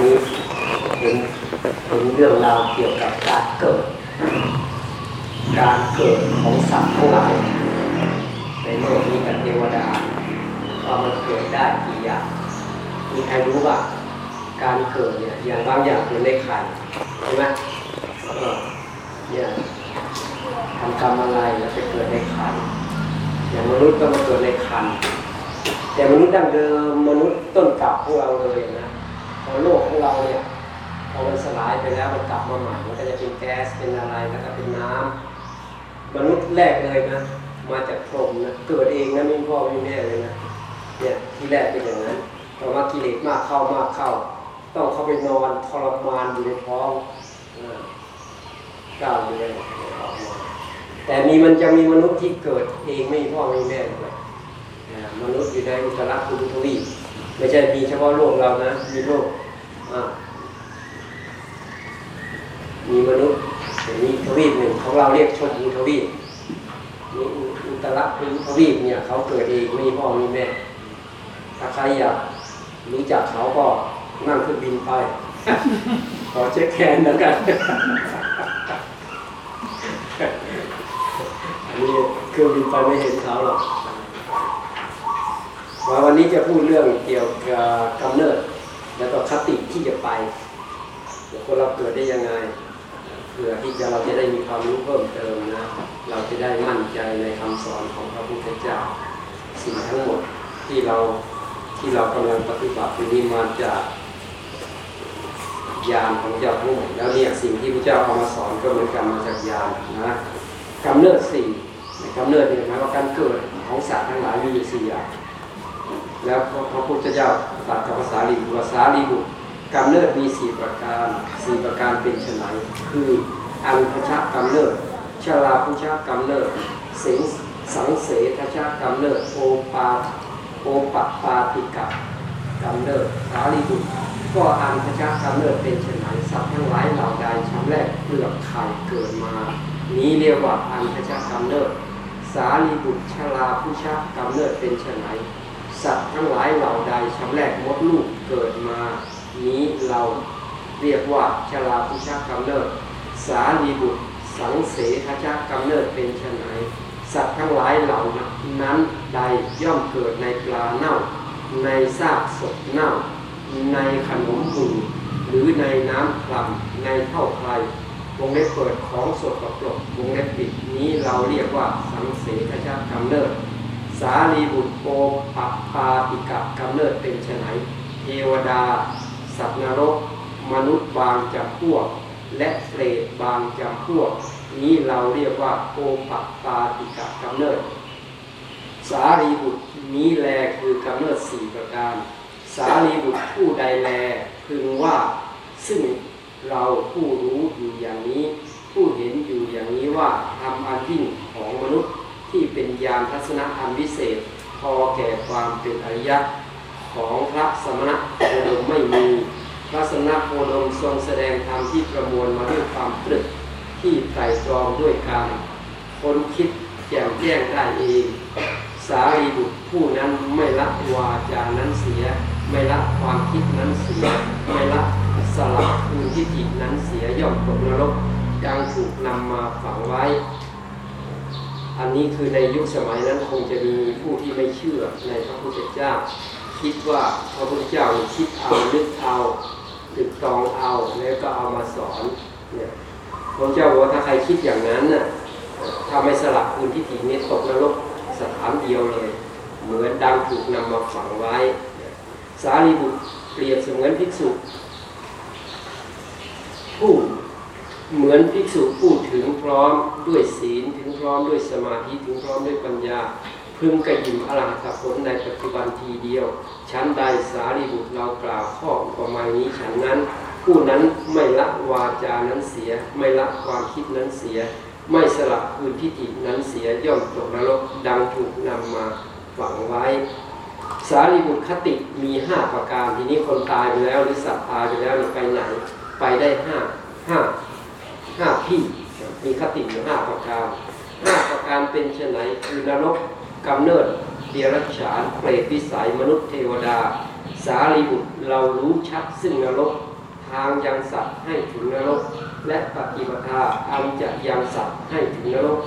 นี้เห็นเห็นเรื่องราวเกี่ยวกับการเกิด การเกิดของสัตว์ทั้งหลายในโลกนี้กับเทวดาว่ามันเกิดได้กี่อย่างมีใครรู้ว่าการเกิดเนี่ยอย่างบางอย่างเป็นในไข่ใช่ไหมเนี่ยทำกรรมอะไรแล้วไปเกิดในไข่อย่างมนุษย์ก็มาเกิดในคันแต่มนุษย์ดั้งเดิมมนุษย์ต้นกลับของเราเลยนะ พอโลกของเราเนี่ยพอมันสลายไปแล้วมันกลับมาใหม่มันก็จะเป็นแก๊สเป็นอะไรแล้วก็เป็นน้ำมนุษย์แรกเลยนะมาจากพรหมนะเกิดเองนะไม่พ่อไม่แม่เลยนะเนี่ยที่แรกเป็นอย่างนั้นต่อมากิเลสมากเข้ามากเข้า ต้องเข้าไปนอนทรมานอยู่ในท้องก้าวเดือนอกมาแต่มีมันจะมีมนุษย์ที่เกิดเองไม่พ่อไม่แม่เลยมนุษย์อยู่ในอุตราภูทวีไม่ใช่มีเฉพาะโลกเรานะมีโลก มีมนุษย์มีทวีปหนึ่งของเราเรียกชมพูทวีปมีอุตราภูทวีปเนี่ยเขาเกิดเองไม่พ่อไม่แม่ ถ้าใครอยากรู้จักเขาก็นั่งเครื่องบินไป ขอเช็คแคนแล้วกัน อันนี้เครื่องบินไปไม่เห็นเขาหรอกว่าวันนี้จะพูดเรื่องเกี่ยวกับกำเนิด แล้วก็คติที่จะไปคนเราเกิดได้ยังไงเพื่อที่จะเราจะได้มีความรู้เพิ่มเติมนะเราจะได้มั่นใจในคำสอนของพระพุทธเจ้าสิ่งทั้งหมดที่เราที่เรากำลังปฏิบัตินี้มาจากญาณของเจ้าทั้งหมดแล้วเนี่ยสิ่งที่พระเจ้าเอามาสอนก็เหมือนกันมาจากญาณนะกำเนิดสี่กำเนิดเนี่ยหมายว่าการเกิดของสัตว์ทั้งหลายมีอยู่สี่อย่าง แล้วพระพุทธเจ้าตรัสกับภาษาลีบุภาษาลีบุกำเนิดมีสี่ประการสี่ประการเป็นไฉนคืออันพชะกำเนิดชาลาพุชะกำเนิดเสงสังเสทชะกำเนิดโอปาโอปปาติกะกำเนิดสาลีบุตรก็อันพชะกำเนิดเป็นไฉนสัตว์ทั้งหลายเหล่าใดชำแรกเปลือกไข่เกิดมา นี้เรียกว่าอันพชะกำเนิด สาลีบุตรชาลาพุชะกำเนิดเป็นไฉน สัตว์ทั้งหลายเหล่าใดชำแรกมดลูกเกิดมา นี้เราเรียกว่าชลาพุชะกำเนิดสาลีบุตร สังเสทชะกำเนิดเป็นไฉนสัตว์ทั้งหลายเหล่านั้นใดย่อมเกิดในปลาเน่า ในซากศพเน่า ในขนมบุญหรือในน้ำคลำในเท่าใครวงเล็บเปิดของสดกับปลกวงเล็บปิดนี้เราเรียกว่าสังเสทชะกำเนิด สาลีบุตรโปปัปปาติกะกำเนิดเป็นไฉนเทวดา สัตว์นรก มนุษย์บางจำพวก และเปรตบางจำพวก นี้เราเรียกว่าโอปัปปาติกะกำเนิด สารีบุตรนี้แลคือกำเนิดสี่ประการ สารีบุตรผู้ใดแลพึงว่า ซึ่งเราผู้รู้อยู่อย่างนี้ ผู้เห็นอยู่อย่างนี้ว่าทำอันยิ่งของมนุษย์ ที่เป็นญาณทัศนะอันวิเศษ พอแก่ความเป็นอริยะของพระสมณะโคดมไม่มี พระสมณะโคดมทรงแสดงธรรมที่ประมวลมาด้วยความตรึกที่ไตรตรองด้วยการค้นคิดแจ่มแจ้งได้เอง สารีบุตรผู้นั้นไม่ละวาจานั้นเสีย ไม่ละความคิดนั้นเสีย ไม่ละสลับคืนทิฏฐินั้นเสียย่อมตกนรกดังถูกนำมาฝังไว้ อันนี้คือในยุคสมัยนั้นคงจะมีผู้ที่ไม่เชื่อในพระพุทธเจ้า คิดว่าพระพุทธเจ้าคิดเอานึกเอาตึกตองเอาแล้วก็เอามาสอนเนี่ยพระเจ้าบอกว่าถ้าใครคิดอย่างนั้นน่ะถ้าไม่สลับคืนทิฏฐินี้ตกนรกสถานเดียวเลย เหมือนดังถูกนำมาฝังไว้ สารีบุตรเปรียบเสมือนภิกษุผู้ เหมือนภิกษุผู้ถึงพร้อมด้วยศีลถึงพร้อมด้วยสมาธิถึงพร้อมด้วยปัญญา พึงกระยิมอรหัตผลในปัจจุบันทีเดียว ชั้นใดสารีบุตรเรากล่าวข้อประมาณนี้ฉันนั้น ผู้นั้นไม่ละวาจานั้นเสีย ไม่ละความคิดนั้นเสีย ไม่สลับคืนทิฏฐินั้นเสียย่อมตกนรกดังถูกนำมาฝังไว้ สารีบุตรคติมีห้าประการทีนี้คนตายไปแล้วหรือสัตว์ตายไปแล้วไปไหน ไปได้ห้าห้า ห้าที่มีคติอยู่ห้าประการห้าประการเป็นเช่นไหนคือนรกกำเนิดเดรัจฉานเปรตวิสัยมนุษย์เทวดา สารีบุตรเรารู้ชัดซึ่งนรก ทางยังสัตว์ให้ถึงนรก และปฏิปทาอันจะยังสัตว์ให้ถึงนรก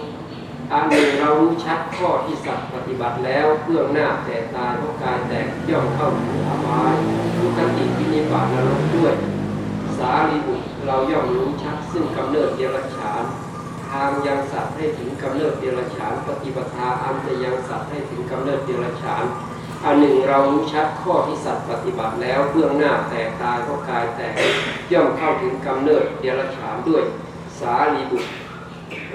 อันหนึ่งเรารู้ชัดข้อที่สัตว์ปฏิบัติแล้วเบื้องหน้าแต่ตายเพราะกายแตกย่อมเข้าถึงอบายทุกติวินิบาตนรกด้วยารีบุตรเราย่อมรู้ชัดซึ่งกำเนิดเดรัจฉาน ทางยังสัตว์ให้ถึงกำเนิดเดรัจฉาน ปฏิปทาอันจะยังสัตว์ให้ถึงกำเนิดเดรัจฉานอันหนึ่งเรารู้ชัดข้อที่สัตว์ปฏิบัติแล้วเบื้องหน้าแต่ตายเพราะกายแตกย่อมเข้าถึงกำเนิดเดรัจฉานด้วย สารีบุตร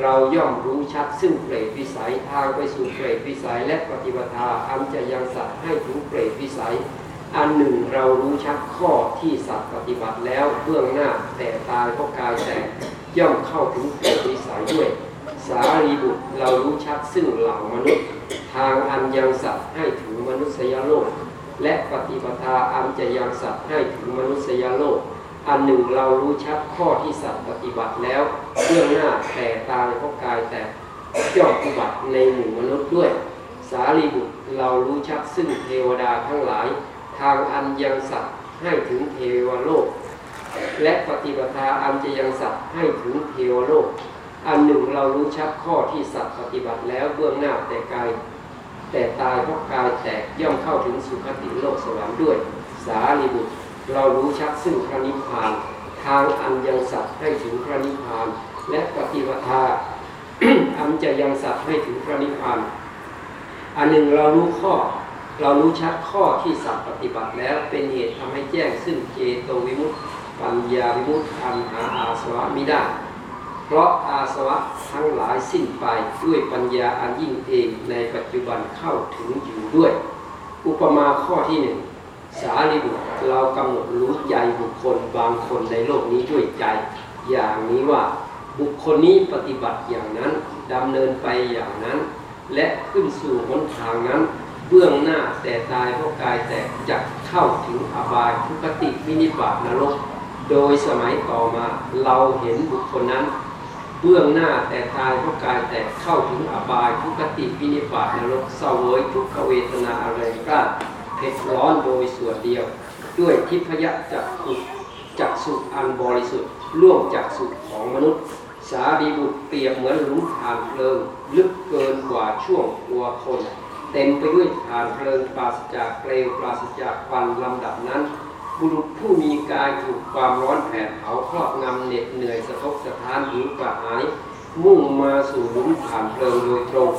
เราย่อมรู้ชัดซึ่งเปรตวิสัยทางไปสู่เปรตวิสัยและปฏิปทาอันจะยังสัตว์ให้ถึงเปรตวิสัย อันหนึ่งเรารู้ชัดข้อที่สัตว์ปฏิบัติแล้วเบื้องหน้าแต่ตายเพราะกายแตกย่อมเข้าถึงเปรตวิสัยด้วย สารีบุตรเรารู้ชัดซึ่งเหล่ามนุษย์ ทางอันยังสัตว์ให้ถึงมนุษยโลก และปฏิปทาอันจะยังสัตว์ให้ถึงมนุษยโลก อันหนึ่งเรารู้ชัดข้อที่สัตว์ปฏิบัติแล้วเบื้องหน้าแต่ตายเพราะกายแตกย่อมอุบัติในหมู่มนุษย์ด้วย สารีบุตรเรารู้ชัดซึ่งเทวดาทั้งหลาย ทางอันยังสัตว์ให้ถึงเทวโลก และปฏิปทาอันจะยังสัตว์ให้ถึงเทวโลก อันหนึ่งเรารู้ชัดข้อที่สัตว์ปฏิบัติแล้วเบื้องหน้าแต่กายแต่ตายเพราะกายแตกย่อมเข้าถึงสุคติโลกสวรรค์ด้วย สารีบุตรเรารู้ชัดซึ่งพระนิพพาน ทางอันยังสัตว์ให้ถึงพระนิพพาน และปฏิปทาอันจะยังสัตว์ให้ถึงพระนิพพาน อันหนึ่งเรารู้ข้อ เรารู้ชัดข้อที่สัตว์ปฏิบัติแล้วเป็นเหตุทำให้แจ้งซึ่งเจโตวิมุตติปัญญาวิมุตติอันหาอาสวะมิได้ เพราะอาสวะทั้งหลายสิ้นไปด้วยปัญญาอันยิ่งเองในปัจจุบันเข้าถึงอยู่ด้วย อุปมาข้อที่หนึ่งสารีบุตรเรากำหนดรู้ใจบุคคลบางคนในโลกนี้ด้วยใจ อย่างนี้ว่าบุคคลนี้ปฏิบัติอย่างนั้นดำเนินไปอย่างนั้น และขึ้นสู่หนทางนั้น เบื้องหน้าแต่ตายเพราะกายแตกจะเข้าถึงอบายทุกติวินิบาตนรก โดยสมัยต่อมาเราเห็นบุคคลนั้น เบื้องหน้าแต่ตายเพราะกายแตกเข้าถึงอบายทุกติวินิบาตนรกเสวยทุกขเวทนาอะไรกล้าเผ็ดร้อนโดยส่วนเดียว ด้วยทิพยจักขุจักสุอันบริสุทธิ์ล่วงจักสุขของมนุษย์ สารีบุตรเปรียบเหมือนหลุมฐานเพลิงลึกเกินกว่าช่วงตัวคน เต็มไปด้วยฐานเพลิงปราศจากเปลวปราศจากควันลำดับนั้น บุรุษผู้มีกายถูกความร้อนแผดเผาครอบงำเหน็ดเหนื่อยสะทกสะท้านหิวกระหาย มุ่งมาสู่หลุมฐานเพลิงโดยตรง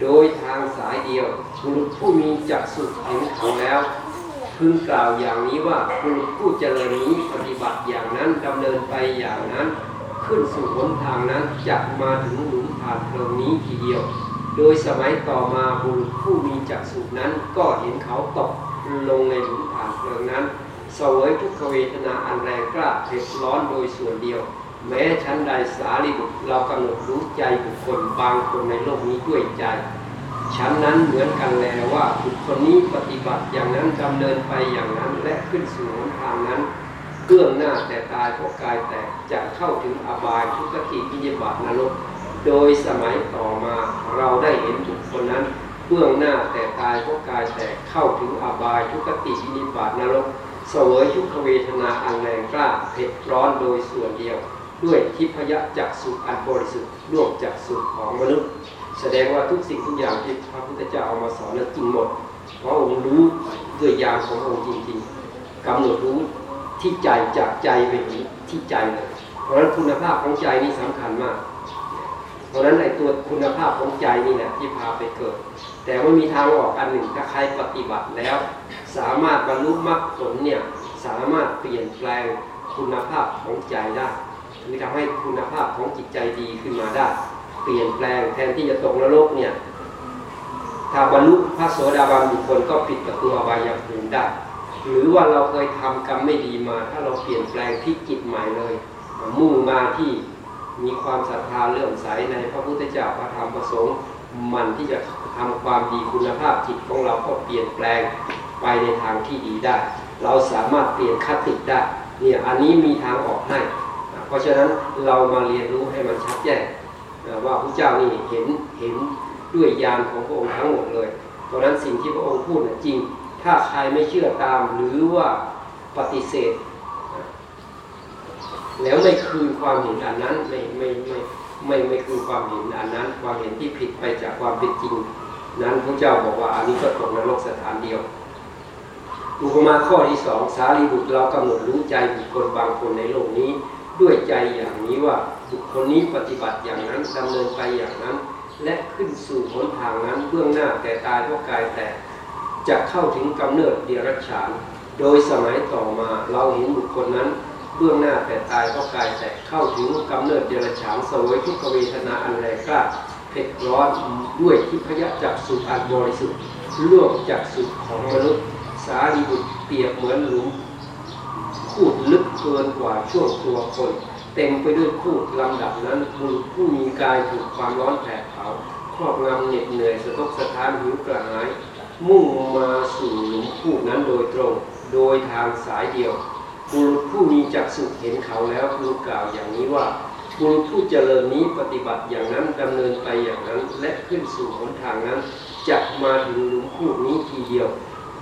โดยทางสายเดียว บุรุษผู้มีจักษุเห็นเขาแล้วพึงกล่าวอย่างนี้ว่าบุรุษผู้เจริญนี้ปฏิบัติอย่างนั้นดำเนินไปอย่างนั้น ขึ้นสู่หนทางนั้นจะมาถึงหลุมฐานเพลิงนี้ทีเดียว โดยสมัยต่อมาบุรุษผู้มีจักษุนั้นก็เห็นเขาตกลงในหลุมฐานเพลิงนั้นเสวยทุกขเวทนาอันแรงกล้าเผ็ดร้อนโดยส่วนเดียว แม้ชั้นใดสารีบุตรเรากำหนดรู้ใจบุคคลบางคนในโลกนี้ด้วยใจฉันนั้นเหมือนกันแล้วว่าบุคคลนี้ปฏิบัติอย่างนั้นดำเนินไปอย่างนั้นและขึ้นสู่หนทางนั้นเบื้องหน้าแต่ตายเพราะกายแตกจะเข้าถึงอบายทุกขติพิยบาตนรก โดยสมัยต่อมาเราได้เห็นบุคคลนั้นเบื้องหน้าแต่ตายเพราะกายแตกเข้าถึงอบายทุกติพินิบาตนรกเสวยทุกขเวทนาอันแรงกล้าเผ็ดร้อนโดยส่วนเดียว ด้วยทิพยจักสุอันบริสุทธิ์ร่วมจักสุของมนุษย์ แสดงว่าทุกสิ่งทุกอย่างที่พระพุทธเจ้าเอามาสอนนั้นจริงหมด เพราะองค์รู้ด้วยญาณขององค์จริงๆกำหนดรู้ที่ใจจากใจไปถึงที่ใจเลยเพราะฉะนั้นคุณภาพของใจนี่สำคัญมาก เพราะนั้นในตัวคุณภาพของใจนี่แหละที่พาไปเกิด แต่ว่ามีทางออกอันหนึ่งถ้าใครปฏิบัติแล้ว สามารถบรรลุมรรคผลเนี่ยสามารถเปลี่ยนแปลงคุณภาพของใจได้คือทำให้คุณภาพของจิตใจดีขึ้นมาได้ เปลี่ยนแปลงแทนที่จะตกนรกเนี่ยถ้าบรรลุพระโสดาบันบุคคลก็ปิดประตูอบายภูมิได้ หรือว่าเราเคยทำกรรมไม่ดีมา ถ้าเราเปลี่ยนแปลงที่จิตใหม่เลยมุ่งมาที่ มีความศรัทธาเลื่อมใสในพระพุทธเจ้าพระธรรมพระสงฆ์มันที่จะทำความดีคุณภาพจิตของเราก็เปลี่ยนแปลงไปในทางที่ดีได้ เราสามารถเปลี่ยนคติได้เนี่ยอันนี้มีทางออกให้ เพราะฉะนั้นเรามาเรียนรู้ให้มันชัดแจ้งว่าพระเจ้านี่เห็นเห็นด้วยญาณของพระองค์ทั้งหมดเลยเพราะนั้นสิ่งที่พระองค์พูดน่ะจริง ถ้าใครไม่เชื่อตามหรือว่าปฏิเสธ แล้วไม่คืนความเห็นอันนั้นไม่ไม่ไม่ไม่ไม่คืนความเห็นอันนั้น ความเห็นที่ผิดไปจากความเป็นจริง นั้นพระเจ้าบอกว่าอันนี้ก็ตกนรกสถานเดียวอุปมาข้อที่สองสารีบุตรเรากำหนดรู้ใจบุคคลบางคนในโลกนี้ ด้วยใจอย่างนี้ว่าบุคคลนี้ปฏิบัติอย่างนั้นดำเนินไปอย่างนั้น และขึ้นสู่หนทางนั้นเบื้องหน้าแต่ตายเพราะกายแต่จะเข้าถึงกำเนิดเดียรัจฉาน โดยสมัยต่อมาเราเห็นบุคคลนั้น เบื้องหน้าแต่ตายเพราะกายแต่เข้าถึงกำเนิดเดรัจฉานสวยทุกเวทนาอันแรงกล้าเผ็ดร้อนด้วยทิพยจักสุอันบริสุทธิ์ล่วงจากสุขของมนุษย์สารีบุตรเปียบเหมือนหลุมคูดลึกเกินกว่าช่วงตัวคน เต็มไปด้วยคูดลำดับนั้นบุรุษผู้มีกายถูกความร้อนแผดเผาครอบงำเหน็ดเหนื่อยสะทกสะท้านหิวกระหาย มุ่งมาสู่หลุมคูดนั้นโดยตรง โดยทางสายเดียว บุรุษผู้มีจักษุเห็นเขาแล้วพึงกล่าวอย่างนี้ว่าบุรุษผู้เจริญนี้ปฏิบัติอย่างนั้นดำเนินไปอย่างนั้น และขึ้นสู่หนทางนั้นจะมาถึงหลุมคูดนี้ทีเดียว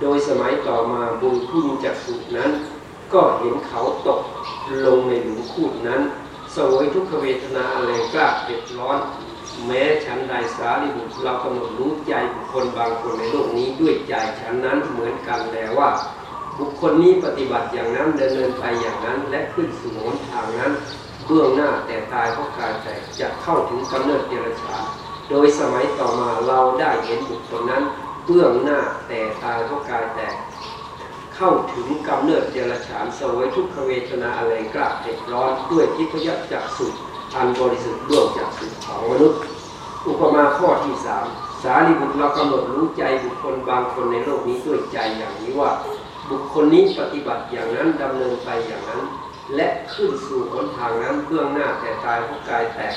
โดยสมัยต่อมาบุรุษผู้มีจักษุนั้น ก็เห็นเขาตกลงในหลุมคูดนั้นสวยทุกขเวทนาอะไรกล้าเผ็ดร้อน แม้ฉันใดสารีบุตรเรากำหนดรู้ใจบุคคลบางคนในโลกนี้ด้วยใจฉันนั้นเหมือนกันแล้วว่า บุคคลนี้ปฏิบัติอย่างนั้นเดินเนินไปอย่างนั้น และขึ้นสู่หนทางนั้นเบื้องหน้าแต่ตายเพราะกายแตกจะเข้าถึงกำเนิดเดรัจฉานโดยสมัยต่อมาเราได้เห็นบุคคลนั้นเบื้องหน้าแต่ตายเพราะกายแตกเข้าถึงกำเนิดเดรัจฉานสวยทุกขเวทนาอะไรกล้าเผ็ดร้อนด้วยทิพยจักสุอันบริสุทธิ์ร่วมจากสุของมนุษย์ อุปมาข้อที่สามสารีบุตรเรากำหนดรู้ใจบุคคลบางคนในโลกนี้ด้วยใจอย่างนี้ว่า บุคคลนี้ปฏิบัติอย่างนั้นดำเนินไปอย่างนั้น และขึ้นสู่หนทางนั้นเบื้องหน้าแต่ตายเพราะกายแตก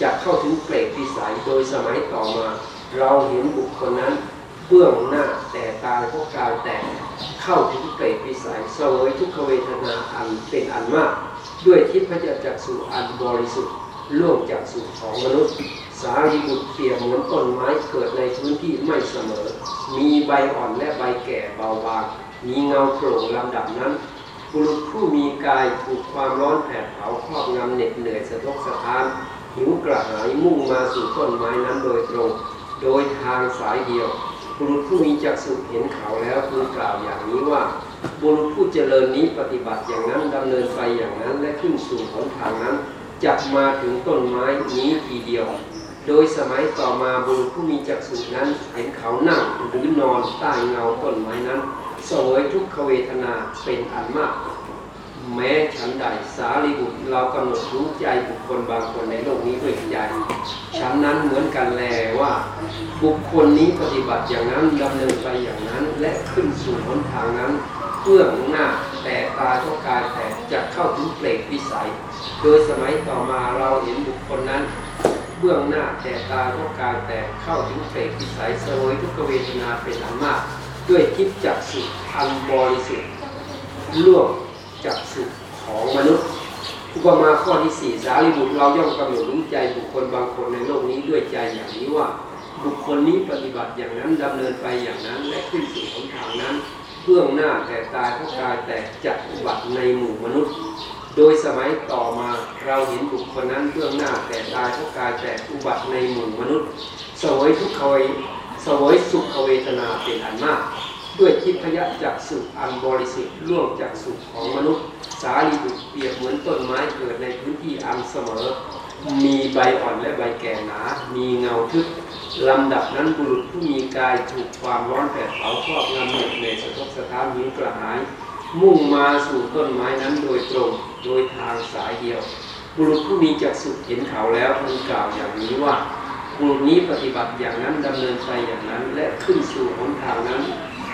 จะเข้าถึงเปรตวิสัยโดยสมัยต่อมา เราเห็นบุคคลนั้นเบื้องหน้าแต่ตายเพราะกายแตกเข้าถึงเปรตวิสัยเสวยทุกขเวทนาอันเป็นอันมาก ด้วยทิพยจักษุอันบริสุทธิ์ล่วงจากสุขของมนุษย์ สารีบุตรเปรียบเหมือนต้นไม้เกิดในพื้นที่ไม่เสมอ มีใบอ่อนและใบแก่เบาบาง มีเงาโปร่งลำดับนั้นบุรุษผู้มีกายถูกความร้อนแผดเผาครอบงำเหน็ดเหนื่อยสะทกสะท้านหิวกระหายมุ่งมาสู่ต้นไม้นั้นโดยตรง โดยทางสายเดียวบุรุษผู้มีจักษุเห็นเขาแล้วพึงกล่าวอย่างนี้ว่า บุรุษผู้เจริญนี้ปฏิบัติอย่างนั้นดำเนินไปอย่างนั้นและขึ้นสู่หนทางนั้นจะมาถึงต้นไม้นี้ทีเดียว โดยสมัยต่อมาบุรุษผู้มีจักษุนั้นเห็นเขานั่งหรือนอนใต้เงาต้นไม้นั้น สวยทุกขเวทนาเป็นอันมาก แม้ฉันใดสารีบุตรเรากำหนดรู้ใจบุคคลบางคนในโลกนี้ด้วยใจฉันนั้นเหมือนกันแลว่า บุคคลนี้ปฏิบัติอย่างนั้นดำเนินไปอย่างนั้น และขึ้นสู่หนทางนั้นเพื่องหน้าแต่ตาทุกกายแต่จะเข้าถึงเปรตวิสัย โดยสมัยต่อมาเราเห็นบุคคลนั้นเบื้องหน้าแต่ตาทุกกายแต่เข้าถึงเปรตวิสัยสวยทุกขเวทนาเป็นอันมาก ด้วยทิพจักสุอันบริสุทธิ์ล่วงจากสุขของมนุษย์อุปมาข้อที่สี่สารีบุตรเราย่อมกำหนดรู้ใจบุคคลบางคนในโลกนี้ด้วยใจอย่างนี้ว่า บุคคลนี้ปฏิบัติอย่างนั้นดำเนินไปอย่างนั้นและขึ้นสู่หนทางนั้นเบื้องหน้าแต่ตายเพราะกายแต่จักอุบัติในหมู่มนุษย์ โดยสมัยต่อมาเราเห็นบุคคลนั้นเบื้องหน้าแต่ตายเพราะกายแต่อุบัติในหมู่มนุษย์สวยทุกขเว วยสุขเวทนาเป็นอันมาก ด้วยทิพยจักสุอันบริสุทธิ์ล่วงจากสุขของมนุษย์ สารีบุตรเปรียบเหมือนต้นไม้เกิดในพื้นที่อันเสมอ มีใบอ่อนและใบแก่หนา มีเงาทึบลำดับนั้นบุรุษผู้มีกายถูกความร้อนแผดเผาครอบงำเหน็ดเหนื่อยสะทกสะท้านหิวกระหาย มุ่งมาสู่ต้นไม้นั้นโดยตรงโดยทางสายเดียว บุรุษผู้มีจักษุเห็นเขาแล้วพึงกล่าวอย่างนี้ว่า บุรุษนี้ปฏิบัติอย่างนั้นดำเนินไปอย่างนั้น และขึ้นสู่หนทางนั้น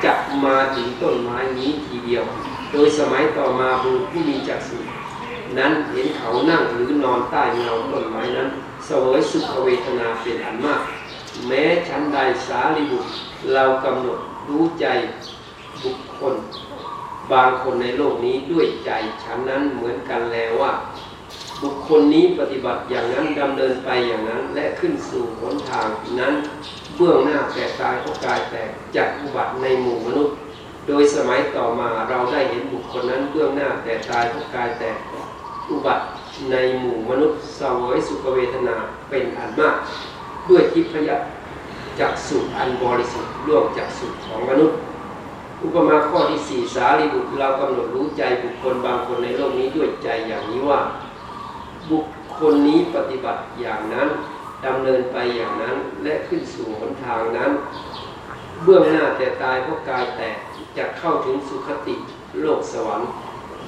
จะมาถึงต้นไม้นี้ทีเดียว โดยสมัยต่อมาบุรุษผู้มีจักษุนั้นเห็นเขานั่งหรือนอนใต้เงาต้นไม้นั้นเสวยสุขเวทนาเป็นอันมาก แม้ชั้นใดสารีบุตรเรากำหนดรู้ใจบุคคล บางคนในโลกนี้ด้วยใจฉันนั้นเหมือนกันแล้วว่า บุคคลนี้ปฏิบัติอย่างนั้นดำเนินไปอย่างนั้น และขึ้นสู่หนทางนั้น เบื้องหน้าแต่ตายเพราะกายแตกจากอุบัติในหมู่มนุษย์ โดยสมัยต่อมาเราได้เห็นบุคคลนั้นเบื้องหน้าแต่ตายเพราะกายแตกอุบัติในหมู่มนุษย์สวยสุขเวทนาเป็นอันมาก ด้วยทิพยจักสุอันบริสุทธิ์ร่วมจักสุของมนุษย์ อุปมาข้อที่สี่สารีบุตรเรากำหนดรู้ใจบุคคลบางคนในโลกนี้ด้วยใจอย่างนี้ว่า บุคคลนี้ปฏิบัติอย่างนั้นดำเนินไปอย่างนั้นและขึ้นสู่หนทางนั้น เบื้องหน้าแต่ตายเพราะกายแตกจะเข้าถึงสุคติโลกสวรรค์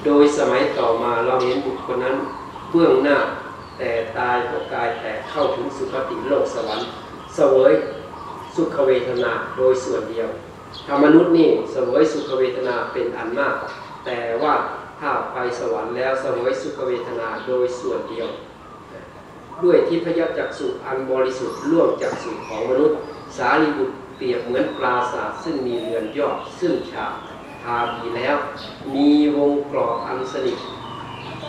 โดยสมัยต่อมาเราเห็นบุคคลนั้น เบื้องหน้าแต่ตายเพราะกายแตกเข้าถึงสุคติโลกสวรรค์เสวยสุขเวทนาโดยส่วนเดียวธรรมนุษย์นี่เสวยสุขเวทนาเป็นอันมาก แต่ว่า ถ้าไปสวรรค์แล้วสวยสุขเวทนาโดยส่วนเดียว ด้วยทิพยจักษุอันบริสุทธิ์ล่วงจักษุของมนุษย์ สารีบุตรเปรียบเหมือนปราสาทซึ่งมีเรือนยอดซึ่งฉาบทาดีแล้ว มีวงกรอบอันสนิท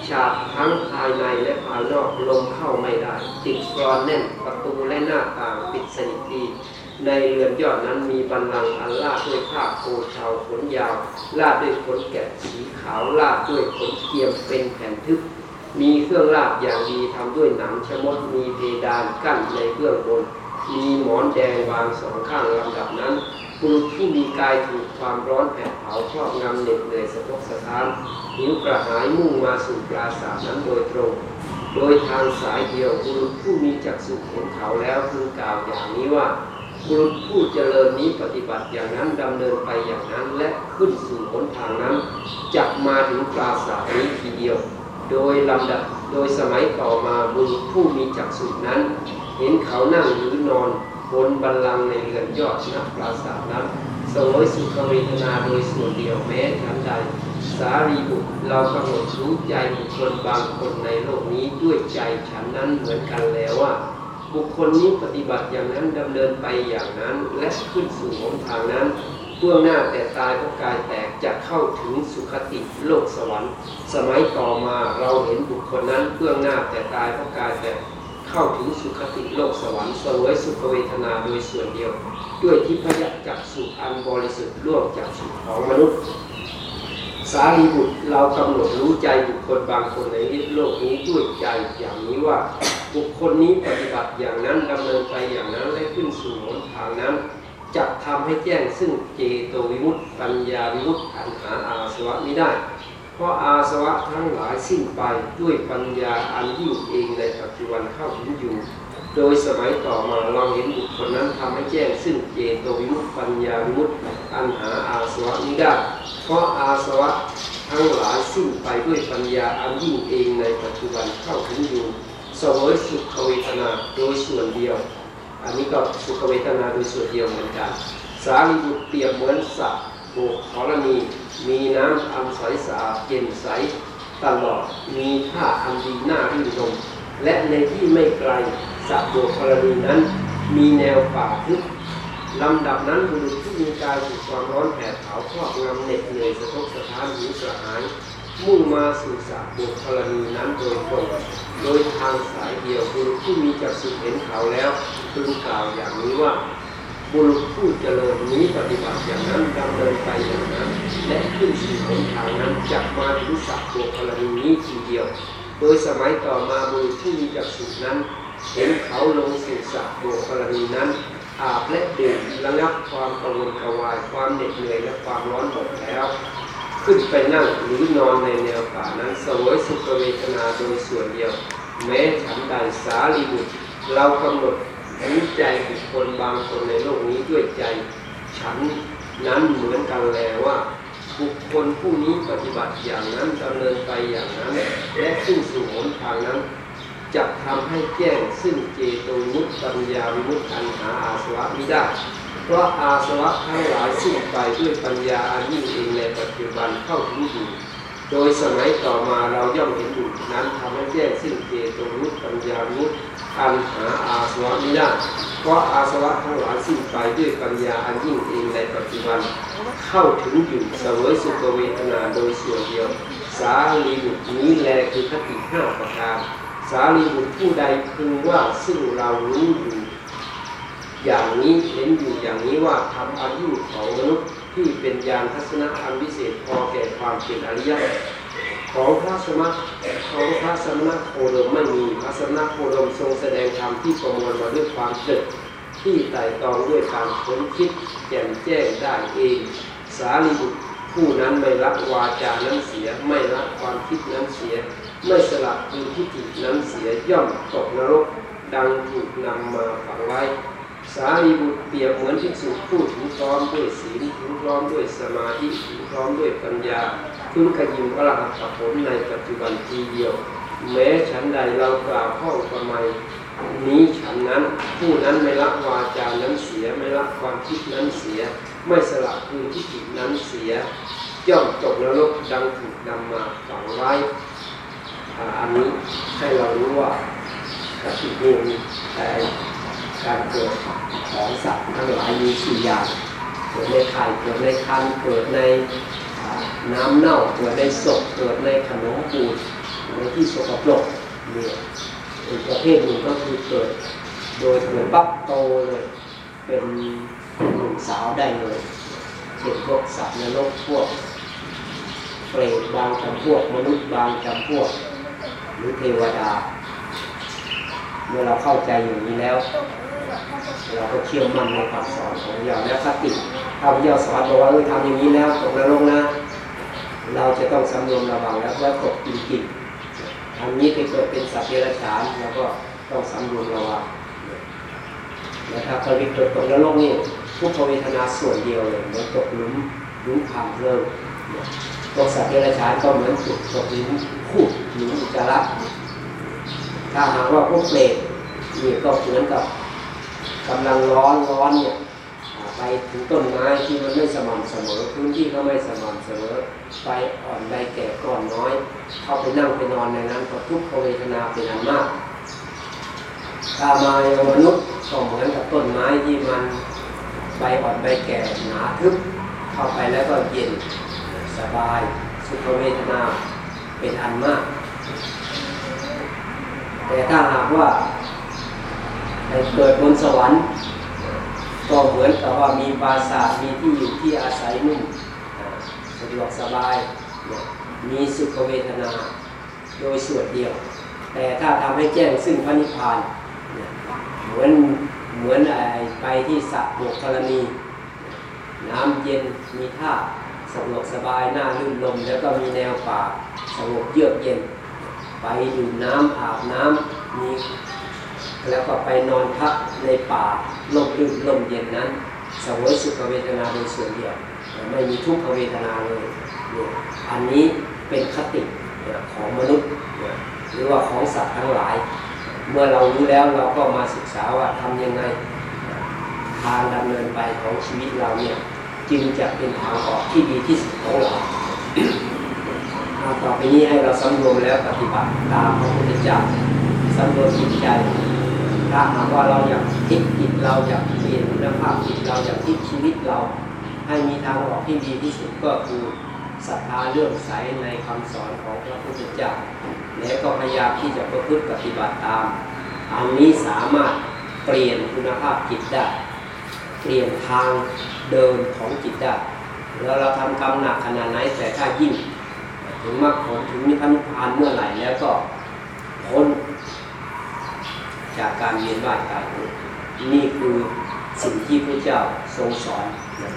ฉาบทั้งภายในและภายนอกลมเข้าไม่ได้ ติดกรอนแน่นประตูและหน้าต่างปิดสนิทดี ในเรือนยอดนั้นมีบันลังอันลาดด้วยผ้าโคชาวขนยาวลาดด้วยขนแกะสีขาวลาดด้วยขนเทียมเป็นแผ่นทึบ มีเครื่องลาบอย่างดีทำด้วยหนังชมดมีเพดานกั้นในเบื้องบน มีหมอนแดงวางสองข้างลำดับนั้นบุรุษผู้มีกายถูกความร้อนแผดเผาครอบงำเหน็ดเหนื่อยสะทกสะท้านหิวกระหายมุ่งมาสู่ปราสาทนั้นโดยตรง โดยทางสายเดียวบุรุษผู้มีจักษุเห็นเขาแล้วพึงกล่าวอย่างนี้ว่า บุรุษผู้เจริญนี้ปฏิบัติอย่างนั้นดำเนินไปอย่างนั้นและขึ้นสู่หนทางนั้นจักมาถึงปราสาทนี้ทีเดียว โดยลำดับโดยสมัยต่อมาบุรุษผู้มีจักษุนั้น เห็นเขานั่งหรือนอนบนบัลลังก์ในเรือนยอดนักปราสาทนั้นสวยสุขเวทนาโดยส่วนเดียวแม้ฉันใด สารีบุตรเรากำหนดรู้ใจบุคคลบางคนในโลกนี้ด้วยใจฉันนั้นเหมือนกันแล้วว่า บุคคลนี้ปฏิบัติอย่างนั้นดำเนินไปอย่างนั้นและขึ้นสู่หนทางนั้นเบื้องหน้าแต่ตายเพราะกายแตกจะเข้าถึงสุคติโลกสวรรค์ สมัยต่อมาเราเห็นบุคคลนั้นเบื้องหน้าแต่ตายเพราะกายแตกเข้าถึงสุคติโลกสวรรค์สวยสุขเวทนาโดยส่วนเดียว ด้วยทิพยจักสุอันบริสุทธิ์ร่วมจากสุของมนุษย์ สารีบุตรเรากำหนดรู้ใจบุคคลบางคนในโลกนี้ด้วยใจอย่างนี้ว่า บุคคลนี้ปฏิบัติอย่างนั้นดำเนินไปอย่างนั้นและขึ้นสู่หนทางนั้นจะทำให้แจ้งซึ่งเจโตวิมุตติปัญญาวิมุตติอันหาอาสวะไม่ได้ เพราะอาสวะทั้งหลายสิ้นไปด้วยปัญญาอันยิ่งเองในปัจจุบันเข้าถึงอยู่ โดยสมัยต่อมาเราเห็นบุคคลนั้นทำให้แจ้งซึ่งเจโตวิมุตติปัญญาวิมุตติอันหาอาสวะนี้ได้ เพราะอาสวะทั้งหลายสิ้นไปด้วยปัญญาอันยิ่งเองในปัจจุบันเข้าถึงอยู่ สวยสุขเวทนาโดยส่วนเดียว อันนี้ก็สุขเวทนาโดยส่วนเดียวเหมือนกัน สารีบุตรเปรียบเหมือนสระโบกธรณีมีน้ำอันใสสะอาดเย็นใสตลอดมีท่าอันดีน่ารื่นรมและในที่ไม่ไกลสระโบกธรณีนั้น มีแนวป่าทึบลำดับนั้นบุรุษที่มีกายถูกความร้อนแผดเผาครอบงำเหน็ดเหนื่อยสะทกสะท้านหิวกระหาย มุ่งมาสู่สระโบกธรณีนั้นโดยตรงโดยทางสายเดียวบุรุษที่มีจักษุเห็นเขาแล้วพึงกล่าวอย่างนี้ว่า บุรุษผู้เจริญนี้ปฏิบัติอย่างนั้นดำเนินไปอย่างนั้น และขึ้นสู่หนทางนั้นจักมาถึงสระโบกธรณีนี้ทีเดียว โดยสมัยต่อมาบุรุษที่มีจักษุนั้น เห็นเขาลงสู่สระโบกธรณีนั้นอาบและดื่มระงับความกังวลกวายความเหน็ดเหนื่อยและความร้อนหมดแล้ว ขึ้นไปนั่งหรือนอนในแนวป่านั้นสวยสุขเวทนาโดยส่วนเดียว แม้ฉันใดสารีบุตรเรากำหนดรู้ใจบุคคลบางคนในโลกนี้ด้วยใจ ฉันนั้นเหมือนกันแลว่าบุคคลผู้นี้ปฏิบัติอย่างนั้นดำเนินไปอย่างนั้น และขึ้นสู่หนทางนั้นจะทำให้แจ้งซึ่งเจโตมุตตัญญาวิมุตติอันหาอาสวะมิได้ เพราะอาสวะทั้งหลายสิ้นไปด้วยปัญญาอันยิ่งเองในปัจจุบันเข้าถึงอยู่ โดยสมัยต่อมาเราย่อมเห็นบุตรนั้นทำให้แจ้งสิ้นเจตวิมุตปัญญาวุตอันหาอาสวะไมิได้เพราะอาสวะทั้งหลายสิ้นไปด้วยปัญญาอันยิ่งเองในปัจจุบันเข้าถึงอยู่เสวยสุขเวทนาโดยส่วนเดียว สารีบุตรนี้แลคือคติห้าประการสารีบุตรผู้ใดพึงว่าซึ่งเรารู้อยู่ อย่างนี้เห็นอยู่อย่างนี้ว่าทำอายุของมนุษย์ที่เป็นญาณทัศนะอันวิเศษพอแก่ความเป็นอริยะของพระสมณะของพระสมณะโคดมไม่มีพระสมณะโคดมทรงแสดงธรรมที่ประมวลมาด้วยความตรึกที่ไต่ตองด้วยการค้นคิดแจ่มแจ้งได้เอง สารีบุตรผู้นั้นไม่ละวาจานั้นเสีย ไม่ละความคิดนั้นเสีย ไม่สละคือทิฏฐินั้นเสียย่อมตกนรกดังถูกนำมาฝังไว้ สารีบุตรเปรียบเหมือนภิกษุผู้ถึงพร้อมด้วยศีลถึงพร้อมด้วยสมาธิถึงพร้อมด้วยปัญญาถึงขยิมอรหัตผลในปัจจุบันทีเดียว แม้ฉันใดเรากล่าวข้องประไมนี้ฉันนั้น ผู้นั้นไม่ละวาจานั้นเสียไม่ละความคิดนั้นเสีย ไม่สละคือทิฏฐินั้นเสีย ย่อมตกนรกดังถูกนำมาฝังไว้อันนี้ให้เรารู้ว่ากตินี้มีแต่ การเกิดของสัตว์ทั้งหลายมีสี่อย่างเกิดในไข่เกิดในคันเกิดในน้ำเน่าเกิดในศพเกิดในขนมปูดในที่สกปรกเนี่ยอีกประเภทหนึ่งก็คือเกิด โดยเกิดปั๊บโตเลย เป็นหนุ่มสาวได้เลยเช่นพวกสัตว์นรกพวกเปรตบางจำพวกมนุษย์บางจำพวก หรือเทวดา เมื่อเราเข้าใจอย่างนี้แล้ว เราก็เชื่อมั่นในคำสอนของพราแล้วคติถ้าพระเจ้าสอนบอกว่าเออทำอย่างนี้แล้วตกนรกนะ เราจะต้องสำรวมระวังแล้วว่าตกจริงๆทำนี้ไปเกิดเป็นสัตว์เดรัจฉานเราก็ต้องสำรวมระวังแล้วถ้าเคยไปเกิดตกนรกนี่ทุกขเวทนาส่วนเดียวเลยเหมือนตกหลุมหลุมพรางเพลิงตกสัตว์เดรัจฉานก็เหมือนตกตกหลุมคู่หลุมอุจจาระถ้าหากว่าพวกเปรตนี่ก็เหมือนกับ กำลังร้อนร้อนเนี่ยไปถึงต้นไม้ที่มันไม่สม่ำเสมอพื้นที่ก็ไม่สม่ำเสมอไฟอ่อนใบแก่ก่อนน้อย เข้าไปนั่งไปนอนในนั้นก็ทุกขเวทนาเป็นอันมากถ้ามาอย่างมนุษย์ก็เหมือนกับต้นไม้ที่มันใบอ่อนใบแก่หนาทึบเข้าไปแล้วก็เย็นสบาย สุขเวทนาเป็นอันมาก แต่ถ้าหากว่า ไปเกิดบนสวรรค์ก็เหมือนกับว่ามีปราสาทมีที่อยู่ที่อาศัยนุ่มสะดวกสบาย มีสุขเวทนาโดยส่วนเดียว แต่ถ้าทำให้แจ้งซึ่งพระนิพพาน เหมือนเหมือนไอ้ไปที่สระบกกรณี น้ำเย็นมีท่าสะดวกสบายหน่าลื่นลม แล้วก็มีแนวป่าสงบเยือกเย็น ไปดื่มน้ำอาบน้ำมี แล้วก็ไปนอนพักในป่าลมลื่นลมเย็นนั้นสวยสุขเวทนาโดยส่วนเดียวไม่มีทุกขเวทนาเลยอันนี้เป็นคติของมนุษย์หรือว่าของสัตว์ทั้งหลาย เมื่อเรารู้แล้วเราก็มาศึกษาว่าทำยังไงทางดำเนินไปของชีวิตเราเนี่ยจึงจะเป็นทางออกที่ดีที่สุดของเราเอาต่อไปนี้ให้เราสำรวมแล้วปฏิบัติตามพระพุทธเจ้าสำรวมจิตใจ ถ้าหากว่าเราอยากพลิกจิตเราอยากเปลี่ยนคุณภาพจิตเราอยากพลิกชีวิตเรา ให้มีทางออกที่ดีที่สุดก็คือศรัทธาเลื่อมใสในคำสอนของพระพุทธเจ้าและก็พยายามที่จะประพฤติปฏิบัติตาม อันนี้สามารถเปลี่ยนคุณภาพจิตได้ เปลี่ยนทางเดินของจิตได้แล้วเราทำกรรมหนักขนาดไหนแต่ถ้ายิ่ง ถึงมรรคผลถึงนิพพานเมื่อไหร่แล้วก็พ้น จากการเวียนว่ายตายเกิดนี่คือสิ่งที่พระเจ้าทรงสอนนะ